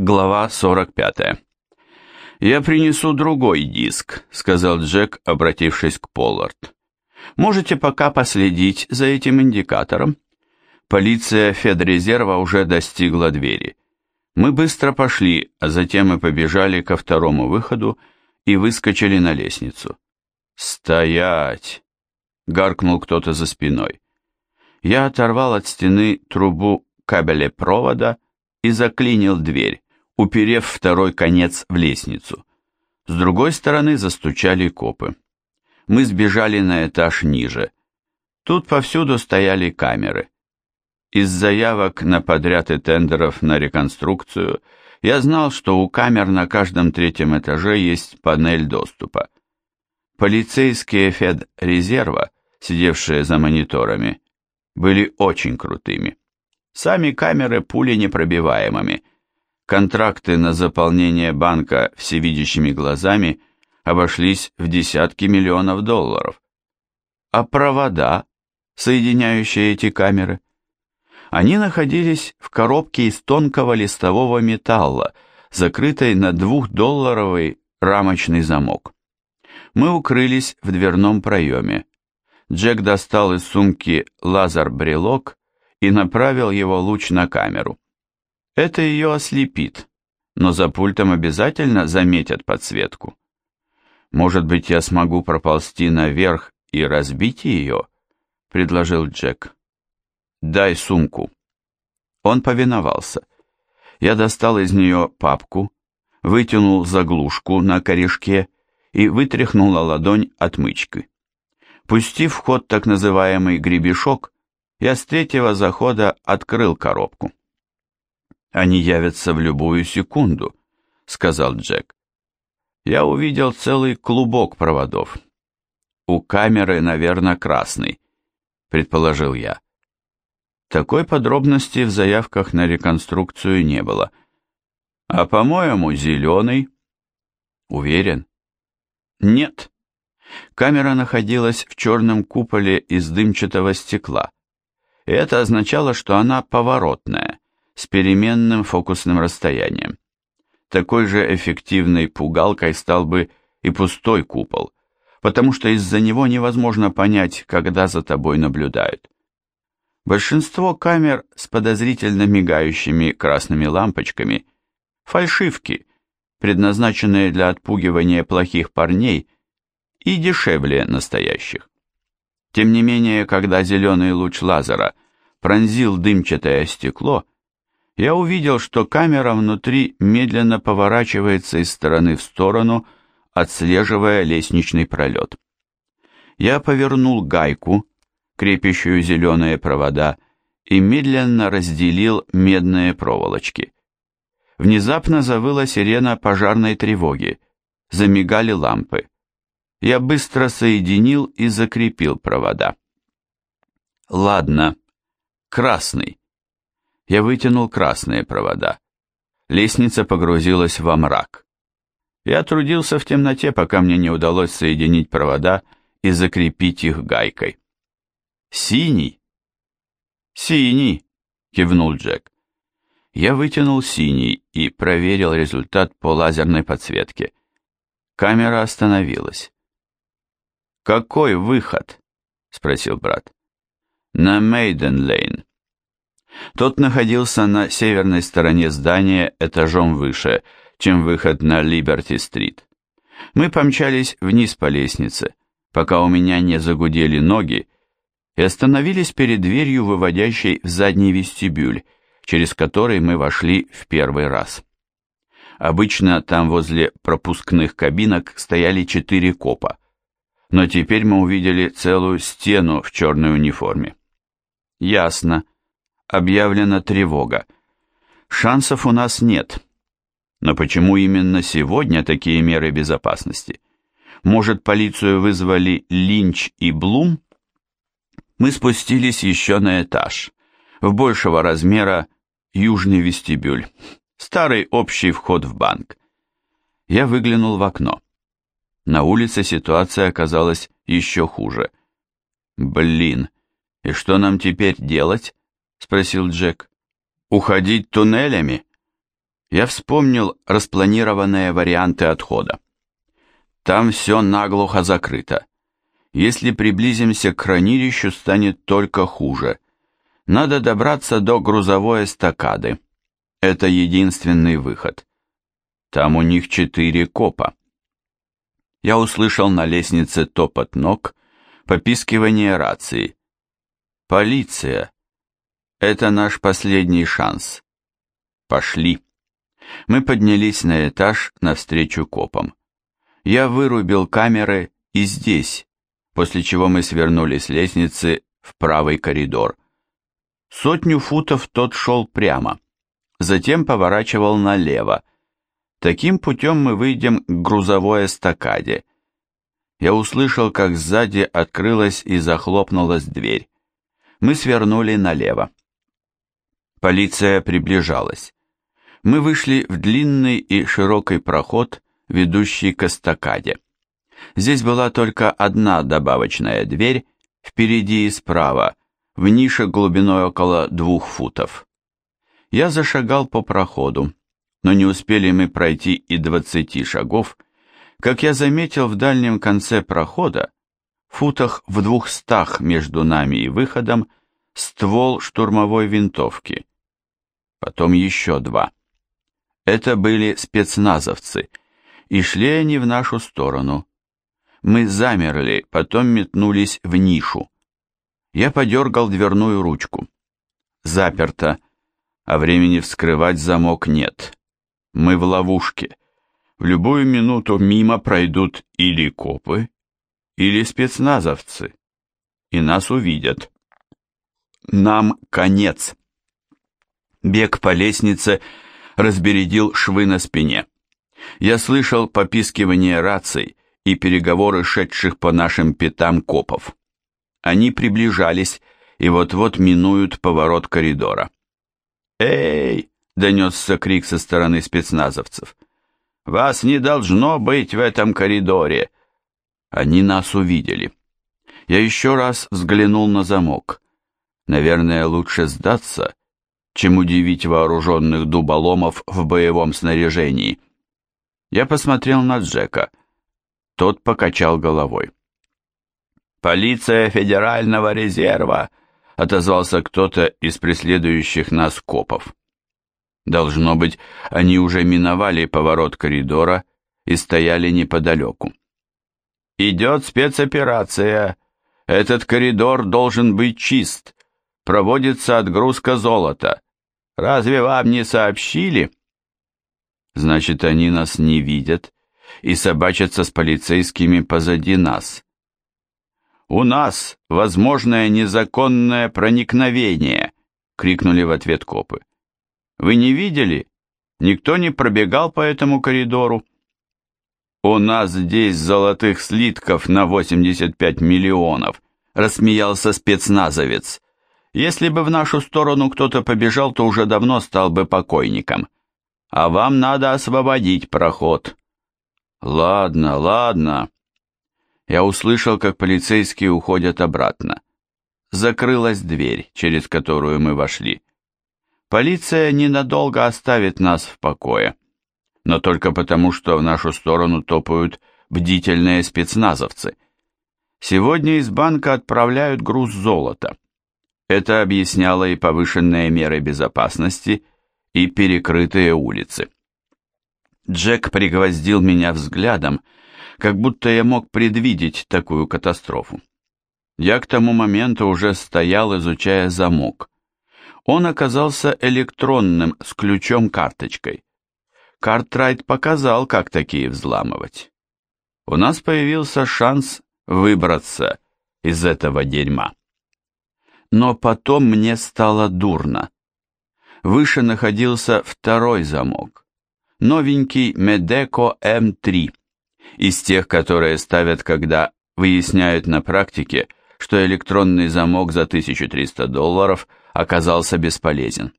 Глава 45. «Я принесу другой диск», — сказал Джек, обратившись к Поллард. «Можете пока последить за этим индикатором?» Полиция Федрезерва уже достигла двери. Мы быстро пошли, а затем мы побежали ко второму выходу и выскочили на лестницу. «Стоять!» — гаркнул кто-то за спиной. Я оторвал от стены трубу кабелепровода и заклинил дверь уперев второй конец в лестницу. С другой стороны застучали копы. Мы сбежали на этаж ниже. Тут повсюду стояли камеры. Из заявок на подряд и тендеров на реконструкцию я знал, что у камер на каждом третьем этаже есть панель доступа. Полицейские федрезерва, сидевшие за мониторами, были очень крутыми. Сами камеры пули непробиваемыми – Контракты на заполнение банка всевидящими глазами обошлись в десятки миллионов долларов. А провода, соединяющие эти камеры? Они находились в коробке из тонкого листового металла, закрытой на двухдолларовый рамочный замок. Мы укрылись в дверном проеме. Джек достал из сумки лазер-брелок и направил его луч на камеру. Это ее ослепит, но за пультом обязательно заметят подсветку. Может быть, я смогу проползти наверх и разбить ее? Предложил Джек. Дай сумку. Он повиновался. Я достал из нее папку, вытянул заглушку на корешке и вытряхнула ладонь отмычкой. Пустив в ход так называемый гребешок, я с третьего захода открыл коробку. Они явятся в любую секунду, сказал Джек. Я увидел целый клубок проводов. У камеры, наверное, красный, предположил я. Такой подробности в заявках на реконструкцию не было. А, по-моему, зеленый. Уверен? Нет. Камера находилась в черном куполе из дымчатого стекла. Это означало, что она поворотная с переменным фокусным расстоянием. Такой же эффективной пугалкой стал бы и пустой купол, потому что из-за него невозможно понять, когда за тобой наблюдают. Большинство камер с подозрительно мигающими красными лампочками – фальшивки, предназначенные для отпугивания плохих парней и дешевле настоящих. Тем не менее, когда зеленый луч лазера пронзил дымчатое стекло – я увидел, что камера внутри медленно поворачивается из стороны в сторону, отслеживая лестничный пролет. Я повернул гайку, крепящую зеленые провода, и медленно разделил медные проволочки. Внезапно завыла сирена пожарной тревоги, замигали лампы. Я быстро соединил и закрепил провода. Ладно, красный. Я вытянул красные провода. Лестница погрузилась во мрак. Я трудился в темноте, пока мне не удалось соединить провода и закрепить их гайкой. «Синий?» «Синий!» — кивнул Джек. Я вытянул синий и проверил результат по лазерной подсветке. Камера остановилась. «Какой выход?» — спросил брат. «На Мейден-Лейн», тот находился на северной стороне здания этажом выше, чем выход на Либерти-стрит. Мы помчались вниз по лестнице, пока у меня не загудели ноги, и остановились перед дверью, выводящей в задний вестибюль, через который мы вошли в первый раз. Обычно там возле пропускных кабинок стояли четыре копа, но теперь мы увидели целую стену в черной униформе. Ясно объявлена тревога. Шансов у нас нет. Но почему именно сегодня такие меры безопасности? Может, полицию вызвали Линч и Блум? Мы спустились еще на этаж. В большего размера южный вестибюль. Старый общий вход в банк. Я выглянул в окно. На улице ситуация оказалась еще хуже. Блин, и что нам теперь делать? — спросил Джек. «Уходить туннелями?» Я вспомнил распланированные варианты отхода. Там все наглухо закрыто. Если приблизимся к хранилищу, станет только хуже. Надо добраться до грузовой эстакады. Это единственный выход. Там у них четыре копа. Я услышал на лестнице топот ног, попискивание рации. «Полиция! Это наш последний шанс. Пошли!» Мы поднялись на этаж навстречу копам. Я вырубил камеры и здесь, после чего мы свернули с лестницы в правый коридор. Сотню футов тот шел прямо, затем поворачивал налево. Таким путем мы выйдем к грузовой эстакаде. Я услышал, как сзади открылась и захлопнулась дверь. Мы свернули налево. Полиция приближалась мы вышли в длинный и широкий проход, ведущий к эстакаде. Здесь была только одна добавочная дверь, впереди и справа, в нише глубиной около двух футов. Я зашагал по проходу, но не успели мы пройти и двадцати шагов, как я заметил в дальнем конце прохода, футах в двухстах между нами и выходом, ствол штурмовой винтовки. Потом еще два. Это были спецназовцы, и шли они в нашу сторону. Мы замерли, потом метнулись в нишу. Я подергал дверную ручку. Заперто, а времени вскрывать замок нет. Мы в ловушке. В любую минуту мимо пройдут или копы, или спецназовцы, и нас увидят. Нам конец. Бег по лестнице — разбередил швы на спине. Я слышал попискивание раций и переговоры шедших по нашим пятам копов. Они приближались и вот-вот минуют поворот коридора. «Эй!» — донесся крик со стороны спецназовцев. «Вас не должно быть в этом коридоре!» Они нас увидели. Я еще раз взглянул на замок. Наверное, лучше сдаться чем удивить вооруженных дуболомов в боевом снаряжении. Я посмотрел на Джека. Тот покачал головой. «Полиция Федерального резерва!» — отозвался кто-то из преследующих нас копов. Должно быть, они уже миновали поворот коридора и стояли неподалеку. «Идет спецоперация. Этот коридор должен быть чист. Проводится отгрузка золота. Разве вам не сообщили? Значит, они нас не видят и собачатся с полицейскими позади нас. У нас возможное незаконное проникновение, крикнули в ответ копы. Вы не видели? Никто не пробегал по этому коридору. У нас здесь золотых слитков на 85 миллионов, рассмеялся спецназовец. Если бы в нашу сторону кто-то побежал, то уже давно стал бы покойником. А вам надо освободить проход. Ладно, ладно. Я услышал, как полицейские уходят обратно. Закрылась дверь, через которую мы вошли. Полиция ненадолго оставит нас в покое. Но только потому, что в нашу сторону топают бдительные спецназовцы. Сегодня из банка отправляют груз золота. Это объясняло и повышенные меры безопасности, и перекрытые улицы. Джек пригвоздил меня взглядом, как будто я мог предвидеть такую катастрофу. Я к тому моменту уже стоял, изучая замок. Он оказался электронным, с ключом-карточкой. Картрайт показал, как такие взламывать. У нас появился шанс выбраться из этого дерьма но потом мне стало дурно. Выше находился второй замок, новенький Медеко М3, из тех, которые ставят, когда выясняют на практике, что электронный замок за 1300 долларов оказался бесполезен.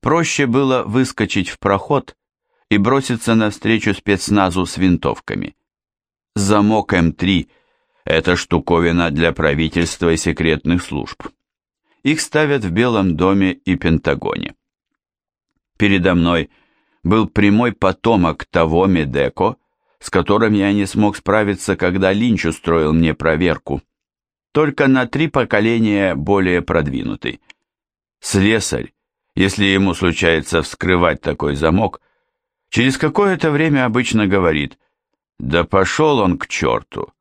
Проще было выскочить в проход и броситься навстречу спецназу с винтовками. Замок М3 – это штуковина для правительства и секретных служб. Их ставят в Белом доме и Пентагоне. Передо мной был прямой потомок того Медеко, с которым я не смог справиться, когда Линч устроил мне проверку. Только на три поколения более продвинутый. Слесарь, если ему случается вскрывать такой замок, через какое-то время обычно говорит «Да пошел он к черту!»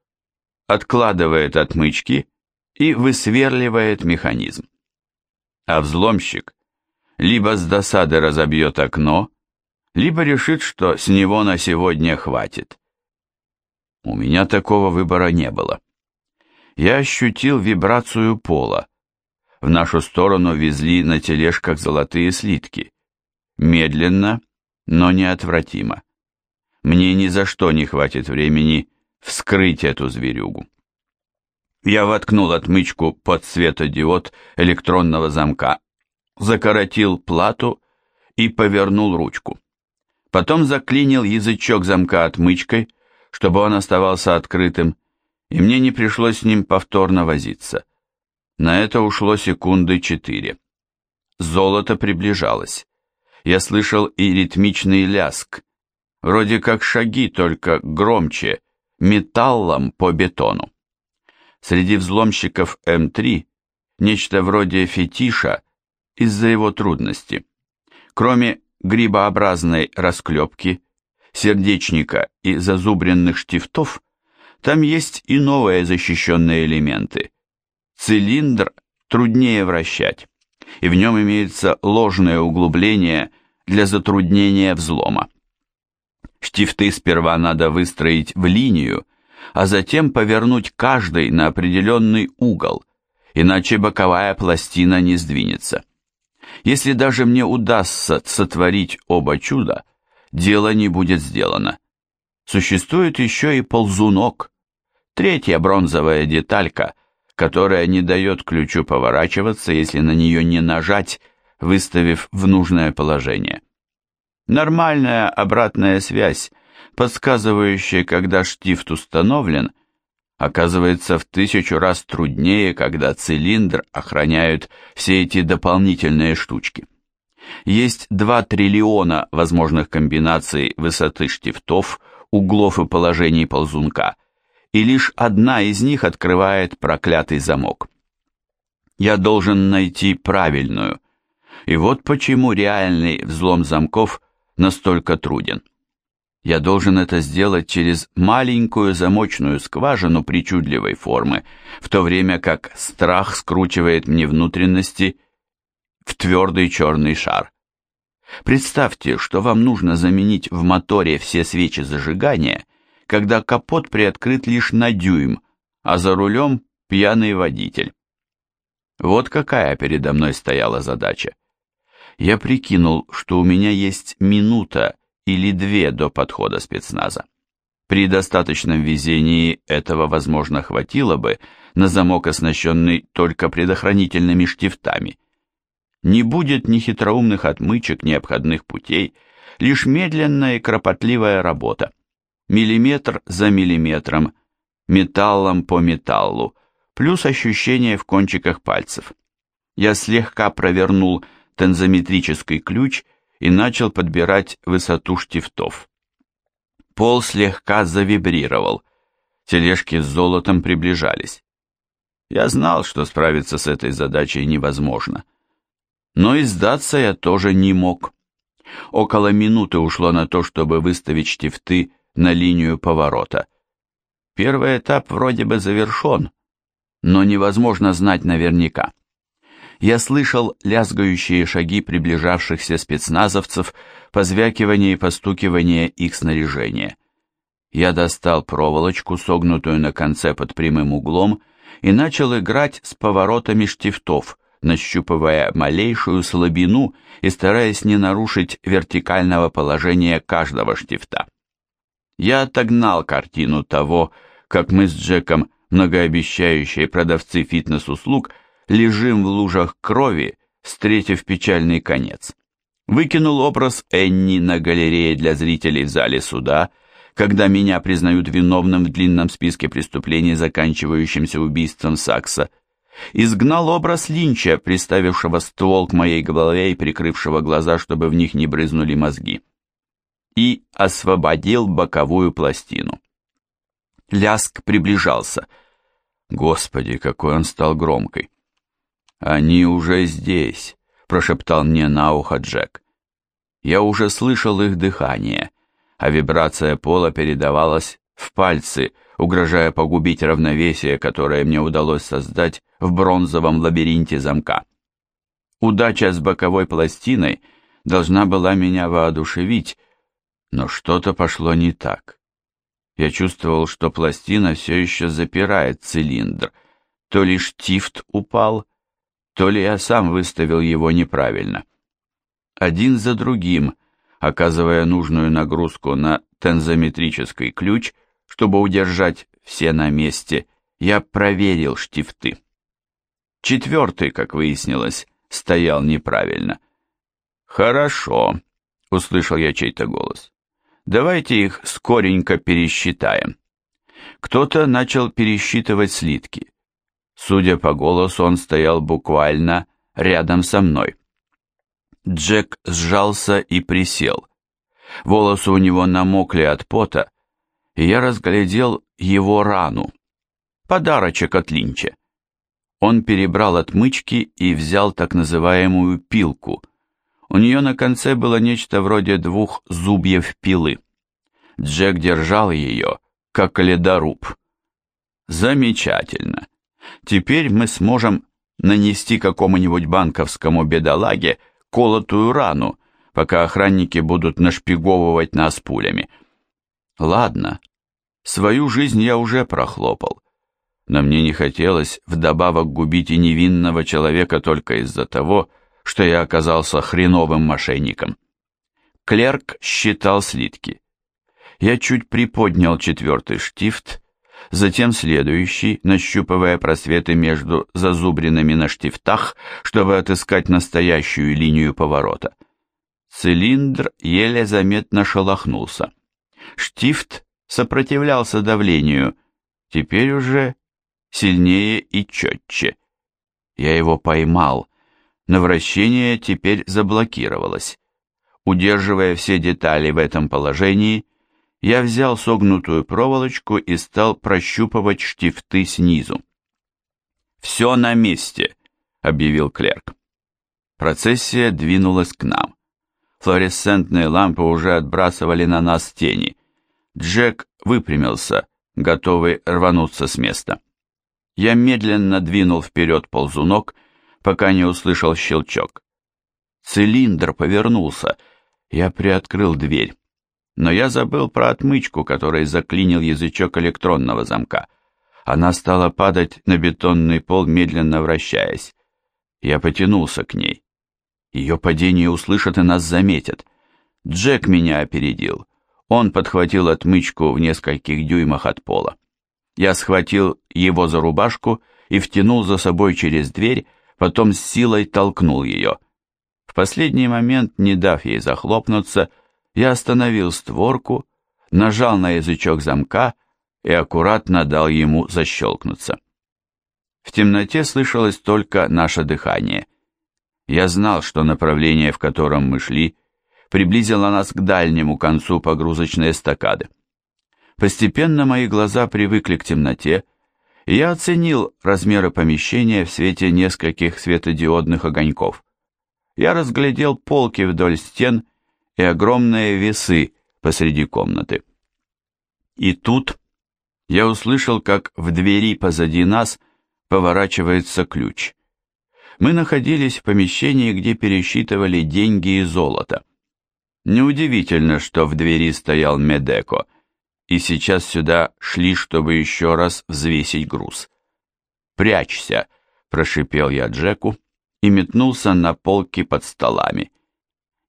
Откладывает отмычки и высверливает механизм. А взломщик либо с досады разобьет окно, либо решит, что с него на сегодня хватит. У меня такого выбора не было. Я ощутил вибрацию пола. В нашу сторону везли на тележках золотые слитки. Медленно, но неотвратимо. Мне ни за что не хватит времени вскрыть эту зверюгу. Я воткнул отмычку под светодиод электронного замка, закоротил плату и повернул ручку. Потом заклинил язычок замка отмычкой, чтобы он оставался открытым, и мне не пришлось с ним повторно возиться. На это ушло секунды четыре. Золото приближалось. Я слышал и ритмичный ляск, вроде как шаги, только громче, металлом по бетону. Среди взломщиков М3 нечто вроде фетиша из-за его трудности. Кроме грибообразной расклепки, сердечника и зазубренных штифтов, там есть и новые защищенные элементы. Цилиндр труднее вращать, и в нем имеется ложное углубление для затруднения взлома. Штифты сперва надо выстроить в линию, а затем повернуть каждый на определенный угол, иначе боковая пластина не сдвинется. Если даже мне удастся сотворить оба чуда, дело не будет сделано. Существует еще и ползунок, третья бронзовая деталька, которая не дает ключу поворачиваться, если на нее не нажать, выставив в нужное положение. Нормальная обратная связь, подсказывающая, когда штифт установлен, оказывается в тысячу раз труднее, когда цилиндр охраняют все эти дополнительные штучки. Есть 2 триллиона возможных комбинаций высоты штифтов, углов и положений ползунка, и лишь одна из них открывает проклятый замок. Я должен найти правильную, и вот почему реальный взлом замков настолько труден. Я должен это сделать через маленькую замочную скважину причудливой формы, в то время как страх скручивает мне внутренности в твердый черный шар. Представьте, что вам нужно заменить в моторе все свечи зажигания, когда капот приоткрыт лишь на дюйм, а за рулем пьяный водитель. Вот какая передо мной стояла задача. Я прикинул, что у меня есть минута или две до подхода спецназа. При достаточном везении этого, возможно, хватило бы на замок, оснащенный только предохранительными штифтами. Не будет ни хитроумных отмычек, ни обходных путей, лишь медленная и кропотливая работа. Миллиметр за миллиметром, металлом по металлу, плюс ощущение в кончиках пальцев. Я слегка провернул тензометрический ключ и начал подбирать высоту штифтов. Пол слегка завибрировал, тележки с золотом приближались. Я знал, что справиться с этой задачей невозможно. Но и сдаться я тоже не мог. Около минуты ушло на то, чтобы выставить штифты на линию поворота. Первый этап вроде бы завершен, но невозможно знать наверняка я слышал лязгающие шаги приближавшихся спецназовцев, позвякивание и постукивание их снаряжения. Я достал проволочку, согнутую на конце под прямым углом, и начал играть с поворотами штифтов, нащупывая малейшую слабину и стараясь не нарушить вертикального положения каждого штифта. Я отогнал картину того, как мы с Джеком, многообещающие продавцы фитнес-услуг, лежим в лужах крови, встретив печальный конец. Выкинул образ Энни на галерее для зрителей в зале суда, когда меня признают виновным в длинном списке преступлений, заканчивающимся убийством Сакса. Изгнал образ Линча, приставившего ствол к моей голове и прикрывшего глаза, чтобы в них не брызнули мозги. и освободил боковую пластину. Ляск приближался. Господи, какой он стал громкой. «Они уже здесь», — прошептал мне на ухо Джек. Я уже слышал их дыхание, а вибрация пола передавалась в пальцы, угрожая погубить равновесие, которое мне удалось создать в бронзовом лабиринте замка. Удача с боковой пластиной должна была меня воодушевить, но что-то пошло не так. Я чувствовал, что пластина все еще запирает цилиндр. То ли штифт упал, то ли я сам выставил его неправильно. Один за другим, оказывая нужную нагрузку на тензометрический ключ, чтобы удержать все на месте, я проверил штифты. Четвертый, как выяснилось, стоял неправильно. «Хорошо», — услышал я чей-то голос. «Давайте их скоренько пересчитаем». Кто-то начал пересчитывать слитки. Судя по голосу, он стоял буквально рядом со мной. Джек сжался и присел. Волосы у него намокли от пота, и я разглядел его рану. Подарочек от Линча. Он перебрал отмычки и взял так называемую пилку. У нее на конце было нечто вроде двух зубьев пилы. Джек держал ее, как ледоруб. Замечательно. Теперь мы сможем нанести какому-нибудь банковскому бедолаге колотую рану, пока охранники будут нашпиговывать нас пулями. Ладно, свою жизнь я уже прохлопал, но мне не хотелось вдобавок губить и невинного человека только из-за того, что я оказался хреновым мошенником. Клерк считал слитки. Я чуть приподнял четвертый штифт затем следующий, нащупывая просветы между зазубринами на штифтах, чтобы отыскать настоящую линию поворота. Цилиндр еле заметно шелохнулся. Штифт сопротивлялся давлению, теперь уже сильнее и четче. Я его поймал, но вращение теперь заблокировалось. Удерживая все детали в этом положении, я взял согнутую проволочку и стал прощупывать штифты снизу. «Все на месте», — объявил клерк. Процессия двинулась к нам. Флуоресцентные лампы уже отбрасывали на нас тени. Джек выпрямился, готовый рвануться с места. Я медленно двинул вперед ползунок, пока не услышал щелчок. Цилиндр повернулся. Я приоткрыл дверь но я забыл про отмычку, которой заклинил язычок электронного замка. Она стала падать на бетонный пол, медленно вращаясь. Я потянулся к ней. Ее падение услышат и нас заметят. Джек меня опередил. Он подхватил отмычку в нескольких дюймах от пола. Я схватил его за рубашку и втянул за собой через дверь, потом с силой толкнул ее. В последний момент, не дав ей захлопнуться, я остановил створку, нажал на язычок замка и аккуратно дал ему защелкнуться. В темноте слышалось только наше дыхание. Я знал, что направление, в котором мы шли, приблизило нас к дальнему концу погрузочной эстакады. Постепенно мои глаза привыкли к темноте, и я оценил размеры помещения в свете нескольких светодиодных огоньков. Я разглядел полки вдоль стен и огромные весы посреди комнаты. И тут я услышал, как в двери позади нас поворачивается ключ. Мы находились в помещении, где пересчитывали деньги и золото. Неудивительно, что в двери стоял Медеко, и сейчас сюда шли, чтобы еще раз взвесить груз. «Прячься!» – прошипел я Джеку и метнулся на полки под столами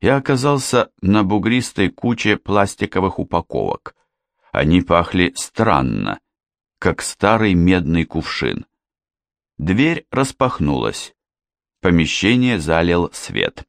я оказался на бугристой куче пластиковых упаковок. Они пахли странно, как старый медный кувшин. Дверь распахнулась. Помещение залил свет.